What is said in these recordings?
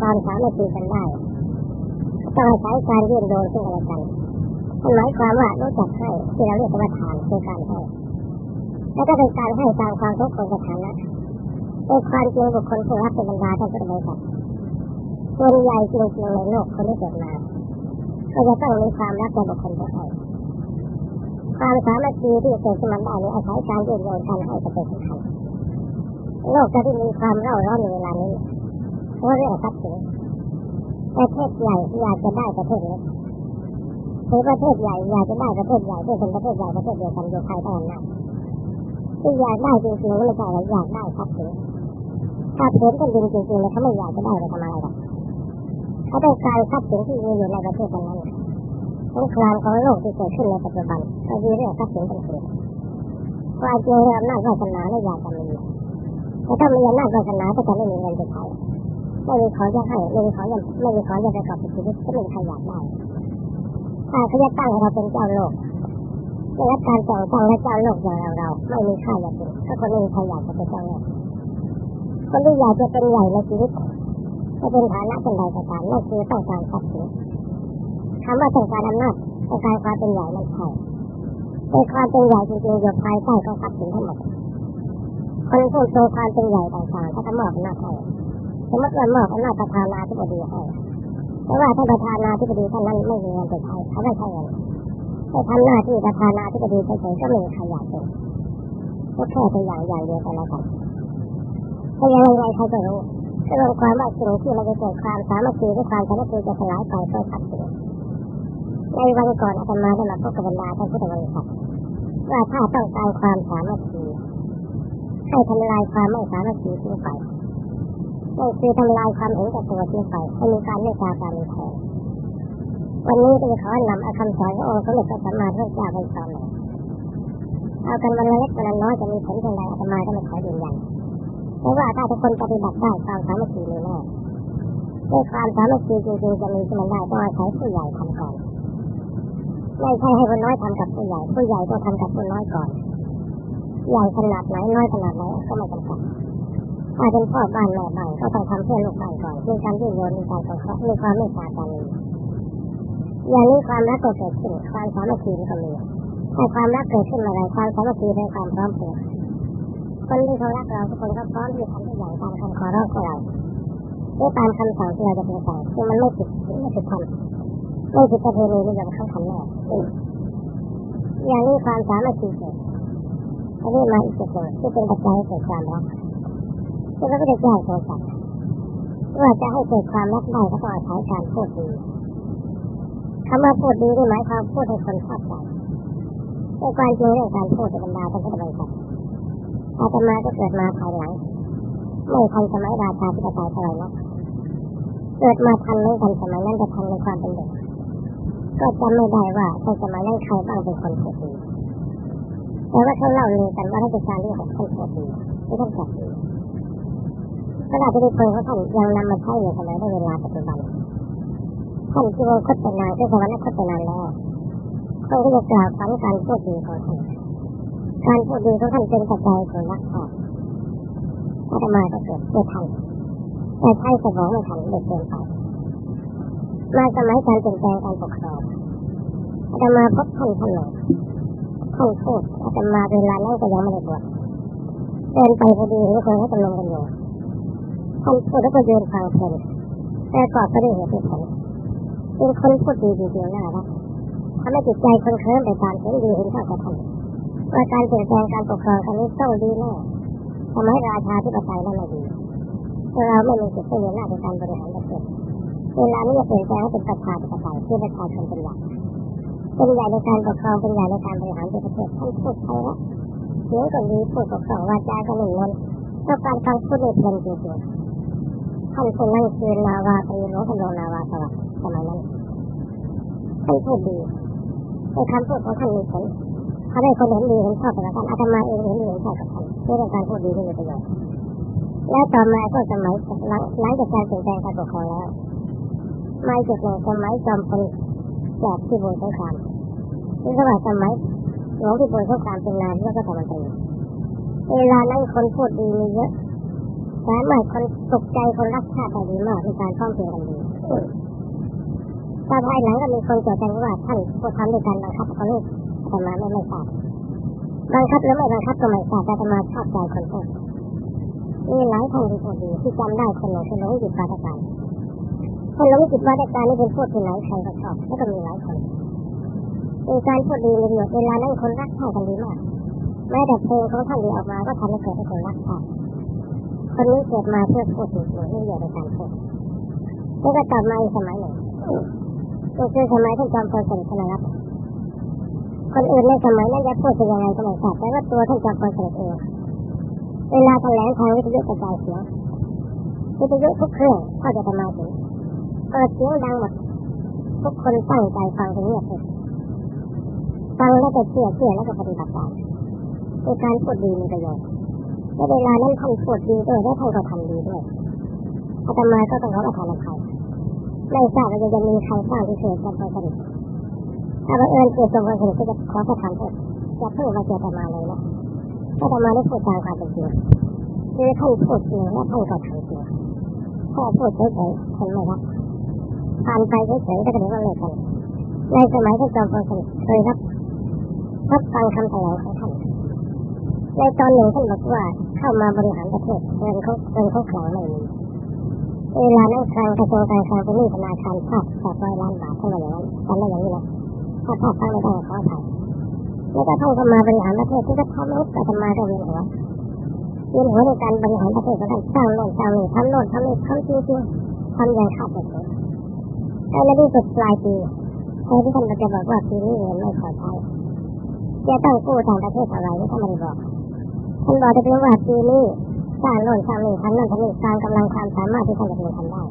ความสามัคคีกันได้ต้องอาศัยการยื่นโยนซึ่งกันและกันหมายความว่ารู้จักให้ที่เราเรียกว่าทานคือการให้แล้วก็เป็นการให้ตามความทุกข์ของสถานะเป็นความจริงบุคคลผู้รับเป็นบรรดาท่านพุทธบริษัทส่วนใหญ่จริงๆในโลกคนที่เกิดมาก็จะต้องมีความรักในบุคคลผู้ให้ความสามัคคีที่เกิดขึ้นมาได้ในอาศัยการยื่นโยนการให้จะเป็นสำคัญโลกจะที่มีความเร่าร้อนในเวลานี้ เพราะเรื่องทรัพย์สินประเทศใหญ่อยากจะได้ประเทศเล็กหรือประเทศใหญ่อยากจะได้ประเทศใหญ่ที่เป็นประเทศใหญ่ประเทศเดียวกันอยู่ภายใต้อำนาจที่อยากได้จริงๆไม่ใช่ว่าอยากได้ทรัพย์สินถ้าเห็นเป็นจริงจริงๆเลยเขาไม่อยากจะได้ไปทำไมหรอกเขาต้องการทรัพย์สินที่มีอยู่ในประเทศนั้นสงครามของโลกที่เกิดขึ้นในปัจจุบันก็มีเรื่องทรัพย์สินเป็นเหตุความจริงอำนาจวาสนาและอยากจะมีแต่ถ้ามีอำนาจวาสนาก็จะไม่มีเงินจะใช้ ไม่มีของจะให้ไม่มีของจะไม่มีของจะประกอบชีวิตก็ไม่มีใครอยากได้ถ้าเขาจะตั้งเราเป็นเจ้าโลกได้รับการแต่งตั้งและเจ้าโลกอย่างเราเราไม่มีค่าอย่างอื่นถ้าคนไม่มีใครอยากจะเป็นเจ้าโลกคนที่อยากจะเป็นใหญ่ในชีวิตจะเป็นฐานะเป็นใดก็ตามนั่นคือต้องการทรัพย์สินคำว่าต้องการอำนาจต้องการความเป็นใหญ่นั่นใช่เป็นความเป็นใหญ่จริงๆอยู่ภายใต้ของทรัพย์สินทั้งหมดคนผู้โชว์ความเป็นใหญ่ต่างๆก็จะมอบอำนาจให้ สมมติว่ามอบอำนาจประธานาธิบดีให้แต่ว่าถ้านประธานาธิบดีท่านนั้นไม่มีเงินจะใช้เขาไม่ใช้เงินไปทำหน้าที่ประธานาธิบดีเฉยๆก็ไม่มีใครอยากเป็นก็แค่เป็นอย่างอย่างเดียวกันแล้วกันถ้ายังไงใครจะรู้ก็รวมความว่าสิ่งที่เราจะเกิดความสามัคคีด้วยความสามัคคีจะสลายไปเพื่อทรัพย์สินในวันก่อนอาตมาได้มาพบกับบรรดาท่านพุทธบริษัทว่าถ้าต้องการความสามัคคีให้ทำลายความไม่สามัคคีทิ้งไป นั่คือทำลายความเห็นแก่ตัวทิ้งไปให้มีการเมตตาการมีแทนวันนี้จะขอนำเอาคำสอนขององค์สมเด็จพระสัมมาสัมพุทธเจ้าไปสอนเลยเอากันวันละเล็กวันละน้อยจะมีผลเพียงใดอาตมาก็ไม่ขอยืนยันเพราะว่าถ้าทุกคนปฏิบัติได้ความสามัคคีมีแน่ด้วยความสามัคคีจริงๆจะมีขึ้นมาได้ต้องอาศัยผู้ใหญ่ทำก่อนไม่ใช่ให้คนน้อยทำกับผู้ใหญ่ผู้ใหญ่ก็ทำกับผู้น้อยก่อนใหญ่ขนาดไหนน้อยขนาดไหนก็ไม่จำกัด ถ้าเป็นพ่อบ้านแม่บ้านก็ต้องทำเพื่อลูกบ้านก่อนมีการยื่นโยนมีการสงเคราะห์มีความเมตตาการมีอย่างนี้ความรักก็เกิดขึ้นความสามัคคีก็มีถ้าความรักเกิดขึ้นมาไรความสามัคคีเป็นความพร้อมเพรียงคนที่เขารักเราทุกคนก็พร้อมที่ทำทุกอย่างตามคำขอร้องของเราด้วยตามคำสั่งที่เราจะเป็นสั่งคือมันไม่ผิดไม่ผิดธรรมไม่ผิดประเพณีที่เราเข้าทำแน่อย่างนี้ความสามัคคีเกิดอันนี้มาอีกจุดหนึ่งที่เป็นปัจจัยเกิดความรัก พระพุทธเจ้าทรงสั่งว่าจะให้เกิดความรักได้ก็ต้องอาศัยการพูดดีคำว่าพูดดีนี่หมายความพูดให้คนชอบใจในความจริงเรื่องการพูดในบรรดาท่านพุทธบริษัทอาตมาก็เกิดมาภายหลังไม่ทันสมัยราชาธิปไตยเท่าไหร่นักเกิดมาทันไม่ทันสมัยนั้นจะทันในความเป็นเด็กก็จำไม่ได้ว่าในสมัยนั้นใครบ้างเป็นคนพูดดีแต่ว่าเขาเล่าเลยกันว่าราชการที่หกท่านพูดดีไม่ท่านจัดดี พระราชนิพนธ์ของท่านยังนำมาใช้อยู่สมัยในเวลาปัจจุบันท่านที่ว่าคตนานที่สวรรคตนานแล้วคนก็จะกล่าวฝันการพูดดีของท่านการพูดดีของท่านเป็นปัจจัยของรักชาติอาตมาก็เกิดไม่ทันแต่ใช้สมองไม่ทันเด็กเกินไปมาสมัยการเปลี่ยนแปลงการปกครองอาตมาพบท่านท่านหนึ่งท่านพูดอาตมาเวลานั้นก็ยังไม่ได้บวชเดินไปพอดีเห็นคนเขากำลังกันอยู่ ท่าพูดแล้วก็ยืนฟังเพลินแต่กอดก็ได้เหตุผลเป็นคนพูดดีจริงๆน่ารักทำให้จิตใจคนเคลิ้มไปตามเสียงดีเห็นข้ากระทำว่าการเปลี่ยนแปลงการปกครองครั้งนี้ต้องดีแน่ทำให้ราชาธิปไตยนั่นไม่ดีเราไม่มีสิทธิ์ที่จหน้าในการบริหารประเทศเวลานี้จะเปลี่ยนแปลงให้เป็นประชาธิปไตยที่ประชาชนเป็นใหลักเป็นใหญ่ในการปกครองเป็นใหญ่ในการบริหารประเทศท่านพูดไปแล้วเสียงก็ดีพูดปกครองวาจาก็หนึ่งล้นต้องการฟังพูดในเพลินจริงๆ ท่านคนนั้นคือนาวาตรีหลวงพนนาวาสวัสดิ์สมัยนั้นท่านพูดดีในคำพูดของท่านมีผลเขาได้คนเห็นดีเห็นชอบกับท่านอาตมาเองเห็นดีเห็นชอบกับท่านเรื่องการพูดดีที่มีประโยชน์แล้วต่อมาก็สมัยหลังหลังจากการเปลี่ยนแปลงการปกครองแล้วไม่จุดหนึ่งสมัยจอมพลแจกที่บนสงครามนี่ก็ว่าสมัยหลวงที่บนสงครามเป็นนานแล้วก็ทำมันตรีเวลานั้นคนพูดดีมีเยอะ สามารถคนตกใจคนรักชาติได้ดีมากมีการพร้อมเพียงกันดีแต่ภายหลังก็มีคนเกี่ยวใจว่าท่านพูดทำด้วยการบังคับเขาลูกแต่มาไม่ไม่ทราบบังคับหรือไม่บังคับก็ไม่ทราบแต่มาชอบใจคนพูดมีหลายท่านที่พูดดีที่จำได้คนหนึ่งคือหลวงจิตวาทการคนหลวงจิตวาทการนี่เป็นพูดที่ไหนใครก็ชอบแล้วก็มีหลายคนมีการพูดดีมีประโยชน์เวลานั้นคนรักชาติกันดีมากแม้แต่เพลงของท่านดีออกมาก็ทำให้เกิดให้คนรักชาติ คนนี้เกิดมาเพื่อพูดถึงหลวงไม่เกี่ยวกับการพูดแล้วก็ต่อมาอีกสมัยหนึ่งก็คือสมัยท่านจอมพลสฤษดิ์ธนรัตน์คนอื่นในสมัยนั้นจะพูดเป็นยังไงก็ไม่ทราบแต่ว่าตัวท่านจอมพลสฤษดิ์เองเวลาแถลงทางวิทยุกระจายเสียงวิทยุทุกเครื่องก็จะทำมาถึงเปิดเสียงดังหมดทุกคนตั้งใจฟังเป็นเงียบเลยฟังแล้วก็เชื่อเชื่อแล้วก็ปฏิบัติตามคือการพูดดีมีประโยชน์ และเวลานั้นท่านพูดดีด้วยและท่านก็ทำดีด้วยอาตมาก็ต้องขอประทานอภัยไม่ทราบว่าจะมีใครสร้างที่เกิดจำพลสฤษดิ์ถ้าบังเอิญเกิดจำพลสฤษดิ์ก็จะขอประทานโทษจะเพิ่งมาเจอตมาเลยนะอาตมาได้พูดตามความเป็นจริงคือท่านพูดจริงและท่านก็ทำจริงแค่พูดเฉยๆคนไม่รับผ่านไปเฉยๆก็จะเรียกว่าเลิกกันในสมัยที่จอมพลสฤษดิ์เคยรับรับฟังคำแถลงของท่านในตอนหนึ่งท่านบอกว่า เข้ามาบริหารประเทศเงินเขาเงินเขาขลังไม่มีเวลานั้นคลังกระทรวงการคลังเป็นหนี้ธนาคารชาติแปดร้อยล้านบาทเท่าไหร่อย่างนั้นจำได้อย่างนี้นะถ้าพลาดตั้งไม่ได้ขออภัยแล้วก็ท่านเข้ามาบริหารประเทศที่ก็ทำให้อาตมาก็เวียนหัวเวียนหัวในการบริหารประเทศของท่านสร้างโน่นสร้างนี่ทำโน่นทำนี่ทำจริงๆทำอย่างขาดเหตุแต่ในที่สุดปลายปีแทนที่ท่านจะบอกว่าปีนี้เงินไม่พอใช้จะต้องกู้ต่างประเทศอะไรนี่ท่านไม่ได้บอก ท่านบอกแต่เพียงว่าปีนี้สร้างโน่นสร้างนี่ทำนั่นทำนี่ตามกำลังความสามารถที่ท่านจะพึงทำได้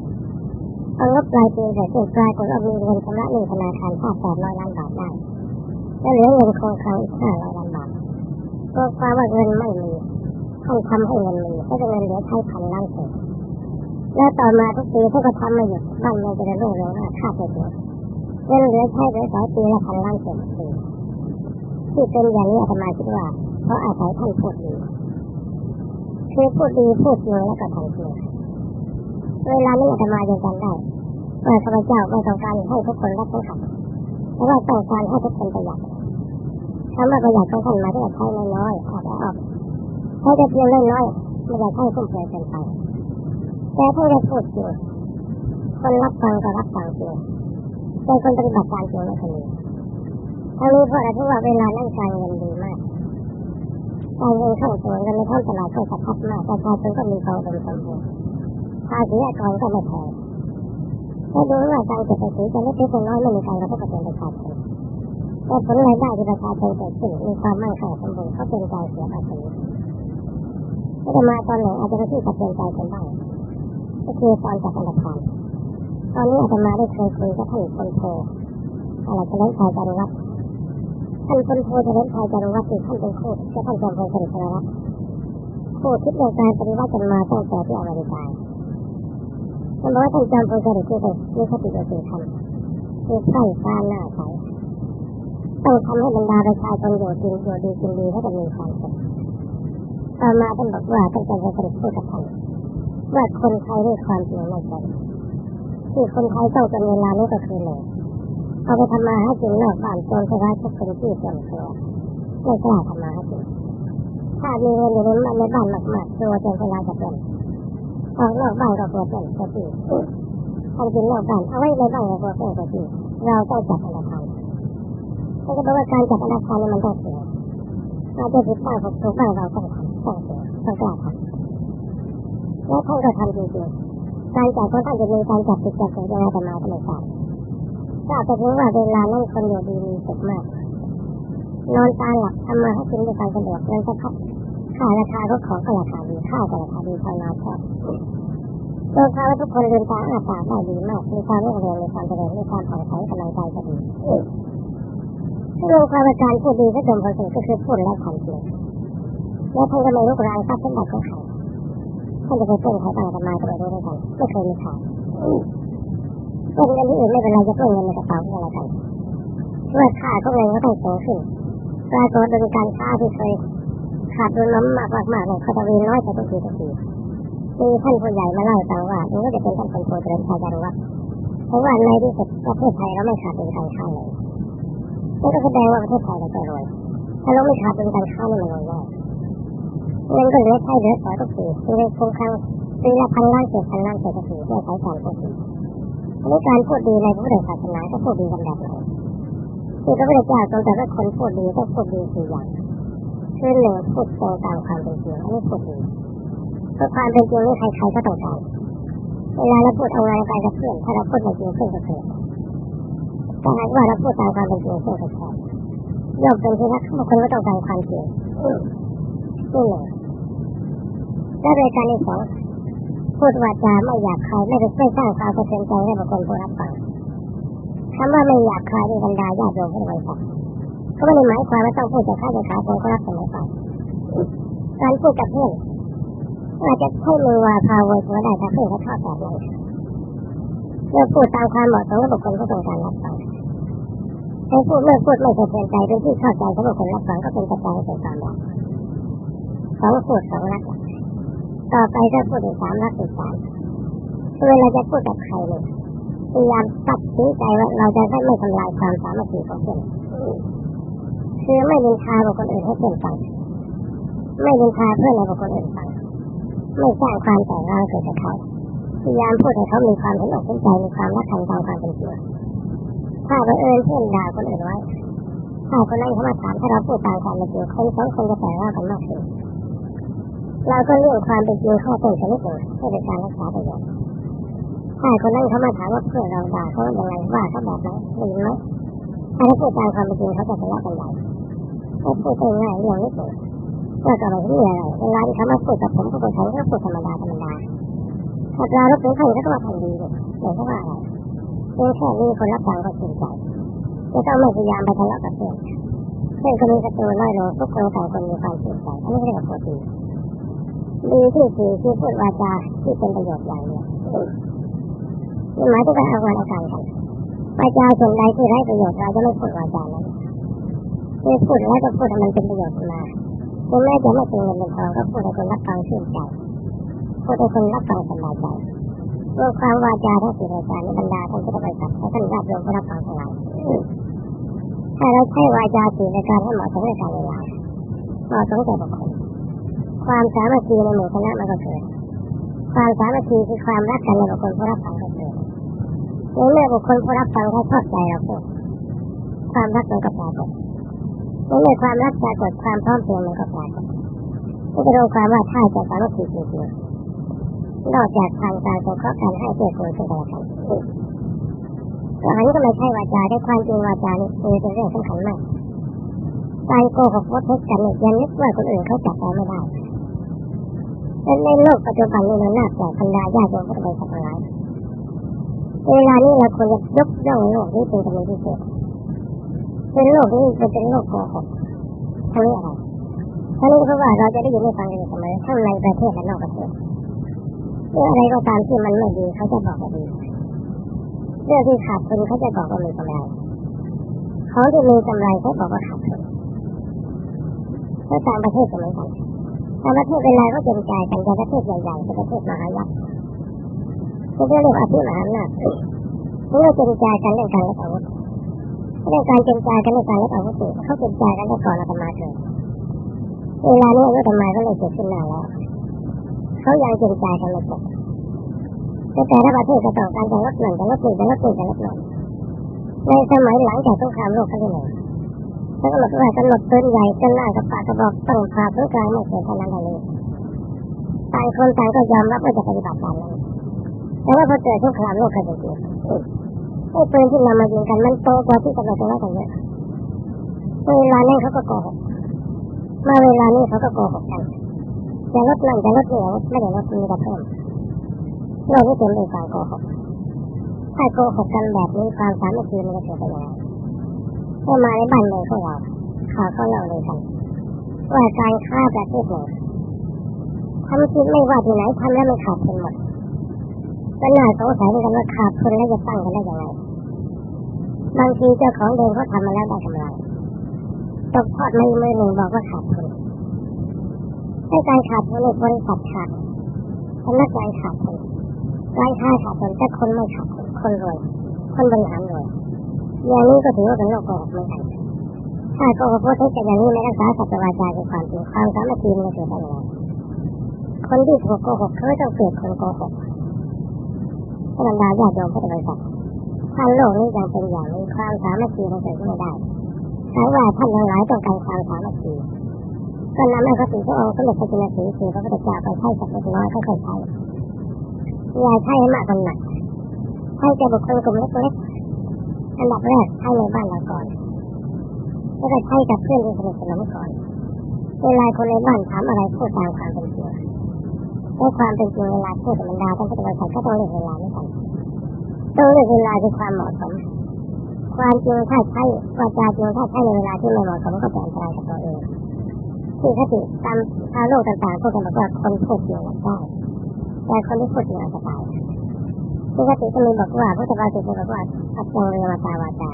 เอางบปลายปีแต่เกิดปลายคนเอามีเงินชำระหนี้ธนาคารชาแปดร้อยล้านบาทได้และเหลือเงินคงค้างอีกห้าร้อยล้านบาทก็ความว่าเงินไม่มีท่านทำให้เงินมีก็จะเงินเหลือใช้พันล้านเศษแล้วต่อมาทุกปีท่านก็ทำไม่หยุดบ้านเมืองจะเรุ่งเรืองมาค่าเศรษฐกิจเงินเหลือใช้เหลือสองปีละพันล้านเศษปีที่เป็นอย่างนี้อาตมาคิดว่า ราะอาศัยท่านพูดดีคือพูดดีพูดจริงแล้วก็ทำจริงเวลานี้อาตมายังจำได้ว่าข้าพเจ้าไม่ต้องการให้ทุกคนรับรู้ขับแต่ว่าต้องการให้ทุกคนประหยัดคำว่าประหยัดของท่านมาที่ใช้น้อยๆอาจจะออกใช้แต่เพียงน้อยๆไม่อยากให้ฟุ่มเฟือยเกินไปแต่ถ้าเราพูดจริงคนรับฟังก็รับฟังจริงแต่คนปฏิบัติการจริงไม่เคยมีทั้งนี้เพราะอะไรเพราะว่าเวลานั่งการเงินดี กการเงินข้าตัวเงินในท้องตลาดก็สะพัดมากประชาชนก็มีความอุดมสมบูรณ์ภาษีอากรก็ไม่แพงถ้าดูว่าการเก็บภาษีจะไม่เล็กๆน้อยไม่มีการกระทบกระเทือนประชาชนแต่ผลรายได้ที่ประชาชนเกิดขึ้นมีความมั่นคงสมบูรณ์ก็เป็นการเสียภาษีก็จะมาตอนหนึ่งอาจจะเป็นที่สะเทือนใจคนบ้างก็คือตอนจัดธนาคารตอนนี้อาจจะมาได้เคยคุยกับท่านคนโทอะไรจะเล่นชายจารุวัฒน์ ท่านคนโทจะเล่นชายจารุวัฒน์ท่านเป็นโคู่จะท่านจอมพลสฤษดิ์ธนรัตน์คู่คิดเรื่องการปฏิวัติกันมาตั้งแต่ที่อเมริกาท่านบอกว่าท่านจอมพลสฤษดิ์คือมีคติโดยสื่อธรรมคือใส่ฟ้าหน้าใสต้องทำให้บรรดาประชาชนอยู่กินอยู่ดีกินดีให้จะมีความสุขต่อมาท่านบอกว่าท่านจอมพลสฤษดิ์พูดกับท่านว่าคนไทยด้วยความจริงไม่ใช่ที่คนไทยต้องเป็นเวลานี้ก็คือหนึ่ง เอาไปทำมาให้กินนอกบ้านโจรชาวบ้านทุกคนที่ส่วนตัวไม่กล้าทำมาให้กินถ้ามีเงินอยู่ในบ้านในบ้านมากๆตัวโจรชาวบ้านจะเป็นออกนอกบ้านก็กลัวเป็นก็ที่ทำกินนอกบ้านเอาไว้ในบ้านก็กลัวเป็นก็ที่เราต้องจัดธนาคารก็จะบอกว่าการจัดธนาคารนี่มันต้องเสียอาจะผิดพลาดถูกบ้างเราต้องทำต้องเสียต้องกล้าทำแล้วท่านก็ทำจริงๆการจัดของท่านจะมีการจัดติดจัดเสียยังไงกันมาก็ไม่ทราบ ทราบแต่เพียงว่าเวลานั้นคนอยู่ดีมีสุขมาก นอนตาหลับทำมาให้กินด้วยการสะดวกเงินสะพัดค่าราคาก็ของก็ราคาดีข้าวก็ราคาดีชาวนาชอบโดยเขาทุกคนเดินทางอาสาได้ดีมาก มีความรุ่งเรืองมีความเจริญมีความผ่องใสกำลังใจก็ดีรวมความการพูดดีก็จมผลสุดก็คือพูดและความจริงแล้วท่านก็ไม่ลุกรานทรัพย์สมบัติของใครท่านจะไปปล้นใครต่างกันมาก็ไม่รู้ด้วยกันไม่เคยมีข่าว ปล้นเงินที่อื่นไม่เป็นไรจะปล้นเงินในกระเป๋าก็แล้วกันเมื่อค่าก็เงินก็ต้องสูงขึ้นปรากฏเป็นการค้าที่เคยขาดดุลน้ำมากมากๆเลยเขาจะวีน้อยไปทุกทีทุกทีมีท่านผู้ใหญ่มาเล่าให้ฟังว่านี่ก็จะเป็นท่านคนโทเจริญชัยจารุวัฒน์เพราะว่าในที่สุดประเทศไทยเราไม่ขาดเป็นการค้าเลยนี่ก็แสดงว่าประเทศไทยเราจะรวยถ้าเราไม่ขาดเป็นการค้านี่มันรวยแน่เงินก็เหลือใช้เหลือสอยก็คือคือในคงคลังปีละพันล้านเจ็ดพันล้านเศรษฐกิจเพื่อใช้การพูดดี อันนี้การพูดดีในพระพุทธศาสนาก็พูดดีกันแบบไหนคือพระพุทธเจ้าทรงตรัสว่าคนพูดดีต้องพูดดีสี่อย่างคือหนึ่งพูดตรงตามความเป็นจริงอันนี้พูดดีเพราะความเป็นจริงนี่ใครๆก็ต้องการเวลาเราพูดเอาไงไปกับเพื่อนถ้าเราพูดไม่จริงเพื่อนก็เกิดถ้าหากว่าเราพูดตามความเป็นจริงเพื่อนก็แพ้ย่อมเป็นที่รักของคนก็ต้องการความจริงนี่หนึ่งและรายการที่สอง พูดวาจาไม่อยากใครไม่ได้ไม่สร้างความสะเทือนใจให้บุคคลผู้รับฟังคำว่าไม่อยากใครในบรรดาญาติโยมผู้บริสุทธิ์ก็ไม่ได้หมายความว่าต้องพูดจะฆ่าจะขาคนก็รับเสมอไปการพูดกับเพื่อนอาจจะให้มือวาพาโวยก็ได้ถ้าเพื่อนเขาชอบแบบนั้นเมื่อพูดตามความเหมาะสมกับบุคคลก็ต้องการรับฟังถ้าพูดเมื่อพูดไม่สะเทือนใจเป็นที่เข้าใจของบุคคลรับฟังก็เป็นปัจจัยให้เกิดความรักสองพูดสองรัก ต่อไปก็พูดอีกสามรักอีกสาเวลาจะพูดกับใครเนี่ยพยายามตัดสินใจว่าเราจะไม่ทำลายความสามัคคีของเพื่อนคือไม่ดินทาบุคคลอื่นให้เพื่อนฟังไม่ดินทาเพื่อนในบุคคลอื่นฟังไม่สร้างความแต่งงานเกิดกับเขาพยายามพูดให้เขามีความเห็นอกเห็นใจมีความรักกันตามความเป็นจริงถ้าบังเอิญเพื่อนด่าคนอื่นไว้ถ้าคนนั้นเขามาถามถ้าเราพูดตามความเป็นจริงคนสองคนจะแต่งงานกันมากขึ้น เราก็เรื่องความเป็นจริงเข้าต้นชนิดหนึ่งเพื่อเป็นการรักษาประโยชน์ถ้าคนนั้นเขามาถามว่าเพื่อนเราด่าเขาอย่างไรว่าเขาแบบไหนได้ยินไหมถ้าเพูดตามความเป็นจริงเขาจะทะเลาะกันใหญ่ถ้าพูดง่ายเรื่องนิดหนึ่งก็จะไม่มีอะไรเวลาที่เขามาพูดกับผมก็เป็นเขาก็พูดธรรมดาธรรมดาถ้าเรารับรู้เขาเขาก็มาทำดีเลยเดี๋ยวเขาว่าอะไรเพียงแค่นี้คนรับฟังก็ชื่นใจจะต้องไม่พยายามไปทะเลาะกับเพื่อนเพื่อนก็มีศัตรูน้อยลงทุกคนต่างคนมีความชื่นใจอันนี้เรียกว่าปกติดี ที่สี่คือพูดวาจาที่เป็นประโยชน์อย่างเดียวนี่หมายถึงการเอาวันเอาการกันวาจาส่วนใดที่ไร้ประโยชน์เราจะไม่พูดวาจานั้นคือพูดแล้วก็พูดให้มันเป็นประโยชน์มาถึงแม้จะไม่เป็นเงินเป็นทองก็พูดให้คนรับฟังชื่นใจพูดให้คนรับฟังสบายใจรื่องความวาจาทั้งสี่รายการในบรรดาท่านพุทธบริษัทและท่านญาติโยมผู้รับฟังทั้งหลายถ้าเราใช้วาจาสี่รายการให้เหมาะสมในการเวลาเหมาะสมแก่บุคคล ความสามัคคีในหมู่คณะมันก็เกิด ความสามัคคีคือความรักกันในบุคคลผู้รับฟังก็เกิดในเมื่อบุคคลผู้รับฟังเขาชอบใจเราพูดความรักมันก็ปรากฏเมื่อความรักปรากฏความพร้อมเพรียงมันก็ปรากฏก็จะรู้ความว่าถ้าจะสามัคคีจริงๆนอกจากทางการสงเคราะห์กันให้เพื่อคนซึ่งกันกันก็อันนี้ก็ไม่ใช่วาจาได้ความจริงวาจานี่เป็นเรื่องสำคัญมากการโกหกว่าเท็จกันเนี่ยยังนึกว่าคนอื่นเขาจับเราไม่ได้ แต่ในโลกปัจจุบันนี้มันน่าแปลกบรรดาญาติโยมพุทธบริษัททั้งหลายเวลานี้เราควรจะยกย่องโลกนี้เป็นกำลังพิเศษเป็นโลกนี้เป็นโลกโกหกทั้งนี้อะไรทั้งนี้เพราะว่าเราจะได้ยินได้ฟังกันเสมอทั้งในประเทศและนอกประเทศเรื่องอะไรก็ตามที่มันไม่ดีเขาจะบอกว่าดีเรื่องที่ขาดทุนเขาจะบอกว่ามีกำไรของที่มีกำไรเขาบอกว่าขาดทุนแล้วต่างประเทศก็เหมือนกัน ต่างประเทศเวลาก็เต็มใจกันแต่ประเทศใหญ่ๆเป็นประเทศมหายักษ์ก็เรียกว่าที่มหาอำนาจเมื่อเต็มใจกันเรื่องการรับอาวุธเรื่องการเต็มใจกันเรื่องการรับอาวุธเขาเต็มใจกันได้ก่อนอาตมาเถิดเวลานี้อาตมาก็เลยเกิดขึ้นมาแล้วเขายังเต็มใจกันไม่จบแต่แต่ละประเทศจะต้องการจะลดหนึ่งจะลดหนึ่งจะลดหนึ่งจะลดหนึ่งในสมัยหลังจากสงครามโลกครั้งที่หนึ่ง ถ้ากำหนดว่ากำหนดปืนใหญ่จนหน้ากับปากกระบอกต้องผ่าศูนย์กลางไม่เกินเท่านั้นเท่านี้ต่างคนต่างก็ยอมรับว่าจะปฏิบัติตามนั้นแต่ว่าพอเกิดสงครามโลกครั้งที่สองไอ้ปืนที่นำมายิงกันมันโตกว่าที่กำหนดเอาไว้กันเยอะเวลานี้เขาก็โกหกมาเวลานี้เขาก็โกหกกันจะลดนั่นจะลดนี่ไม่ได้ลดมีแต่เพิ่มโลกนี้เต็มไปด้วยการโกหกถ้าโกหกกันแบบนี้ความสามัคคีมันจะเกิดได้ยังไง เมื่มาในบ้านเมืองของเราข่าวก็เล่าเลยกันว่าการฆ่าประเทศหนึ่งทำคิดไม่ว่าที่ไหนทำแล้วมันขาดทุนหมดก็น่าสงสัยเหมือนกันว่าขาดทุนแล้วจะตั้งกันได้ยังไงบางทีเจ้าของเดิมเขาทำมาแล้วได้กำไรตกทอดมาอีกมือหนึ่งบอกว่าขาดทุนให้การขาดทุนในบริษัทขาดสำนักงานขาดทุนร้านค้าขาดทุนแต่คนไม่ขาดทุนคนรวยคนบริหาร อย่างนี้ก็ถือว่าเป็นโลกโกหกเหมือนกันถ้าโกหกพูดให้กันอย่างนี้ไม่รักษาสัจวาจาคือความจริงความสามัคคีมันเกิดได้ยังไงคนที่ถูกโกหกเขาต้องเกลียดคนโกหกถ้าบรรดาญาติโยมพุทธบริษัทถ้าโลกนี้ยังเป็นอย่างนี้ความสามัคคีมันเกิดขึ้นไม่ได้ถ้าว่าท่านทั้งหลายต้องการความสามัคคีก็นำให้พระสิทธิองค์สมเด็จพระจินสีคือพระพุทธเจ้าไปใช้สักเล็กน้อยค่อยๆใช้อย่าใช้ให้มากจนหนักให้แก่บุคคลกลุ่มเล็ก อันดับแรกให้ในบ้านเราก่อนแล้วก็ใช้กับเพื่อนที่สนิทสนมก่อนเวลาคนในบ้านถามอะไรพูดตามความเป็นจริงในความเป็นจริงเวลาพูดธรรดาต้องพุทธบริษัทก็ต้องเลือกเวลาไม่กันต้องเลือกเวลาคือความเหมาะสมความจริงถ้าใช้วาจาจริงถ้าใช้ในเวลาที่ไม่เหมาะสมก็เป็นอันตรายกับตัวเองที่คติตามชาวโลกต่างๆพูดกันบอกว่าคนพูดจริงได้แต่คนที่พูดจริงอาจจะตาย ที่คติก็มีบอกว่าพุทธบาสิตบอกว่าอัจฉริยวาจาวาจา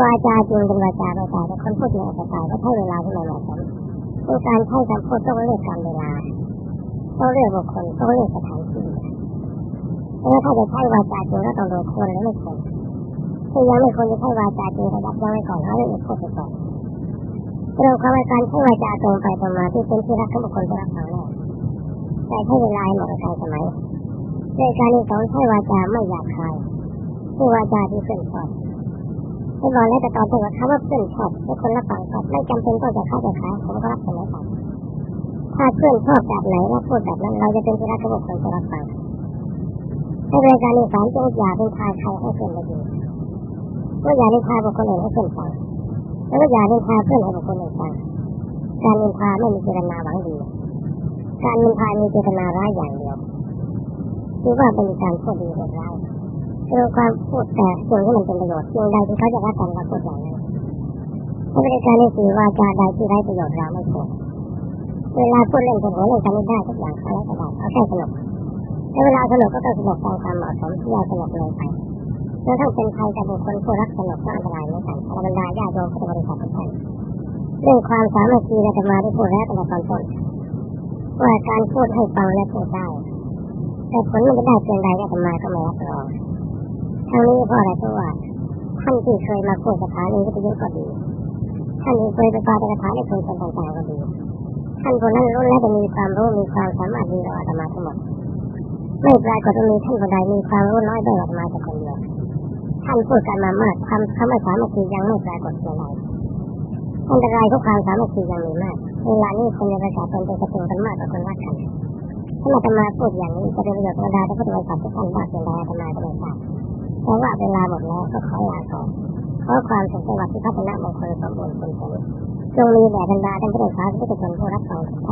วาจาจริงเป็นวาจาไม่ตายแต่คนพูดจริงอาจจะตายก็ใช้เวลาที่ไม่เหมาะสมคือการใช้คำพูดต้องเลือกการเวลาต้องเลือกบุคคลต้องเลือกสถานที่แล้วถ้าจะใช้วาจาจริงก็ต้องดูคนและไม่คนคือยังไม่ควรจะใช้วาจาจริงระดับยังไม่ก่อนแล้วเรื่องพูดไปก่อนเราความว่าการใช้วาจาตรงไปตรงมาที่เป็นที่รักของบุคคลที่รักเราแน่แต่ใช้เวลาเหมาะกับการสมัย ในการที่สองใช้วาจาไม่หยาบคายคือวาจาที่เพื่อนชอบที่บอกแล้วแต่ตอนที่ว่าคำว่าเพื่อนชอบและคนละฝั่งชอบไม่จำเป็นต้องจะเข้าใจะขายผมก็รับเสมอไปถ้าเพื่อนชอบแบบไหนเราพูดแบบนั้นเราจะเป็นที่รักของบุคคลที่รักเราในรายการนี้สามจงอย่าเป็นทายใครให้เพื่อนได้ยินก็อย่าเป็นทายบุคคลอื่นให้เพื่อนฟังแล้วก็อย่านินทาเพื่อนให้บุคคลอื่นฟังการนินทาไม่มีเจตนาหวังดี การนินทามีเจตนาร้ายอย่างเดียว คือว่าเป็นการพูดดีหรือร้ายคือความพูดแต่สิ่งที่มันเป็นประโยชน์สิ่งใดที่เขาจะรับกันเราพูดอย่างนั้นถ้าเป็นการในสื่อว่าจาใดที่ไร้ประโยชน์เราไม่พูดเวลาพูดเล่นกันหัวเล่นกันไม่ได้ทุกอย่างเขาแล้วก็ได้เอาแค่สนุกแต่เวลาสนุกก็ต้องสนุกตามความเหมาะสมที่เราสนุกเลยไปแล้วถ้าเป็นใครกับบุคคลผู้รักสนุกก็อันตรายเหมือนกันบรรดาญาโยมพุทธบริษัททุกท่านเรื่องความสามัคคีเราจะมาได้พูดแล้วแต่ตอนต้นว่าการพูดให้ฟังและพูดได้ แต่ผลมันจะได้เพียงใดก็จะมาก็ไม่รับรองทั้งนี้เพราะอะไรเพราะว่าท่านที่เคยมาพูดสถานีวิทยุก็ดีท่านที่เคยไปปาฏิกถาในชุมชนต่างๆก็ดีท่านคนนั้นรู้และจะมีความรู้มีความสามารถดีกว่าอาตมาทั้งหมดไม่ปรากฏว่ามีท่านคนใดมีความรู้น้อยได้อาตมาแต่คนเดียวท่านพูดกันมามากทำคำว่าสามัคคียังไม่ปรากฏเพียงใดอันตรายของความสามัคคียังมีมากเวลานี้คนในประชาชนเป็นศัตรูกันมากกว่าคนรักกัน ถ้าอาตมาพูดอย่างนี้จะเป็นประโยชน์ธรรมดาแต่พุทธบริษัททุกท่านว่าเพียงใดอาตมาก็ไม่ทราบเพราะว่าเวลาหมดแล้วก็ขอลาก่อนขอความสุขสวัสดิ์ที่พัฒนามงคลสมบูรณ์ผลผลจงมีแด่บรรดาท่านผู้โดยสารทุกคนผู้รับฟังทุกท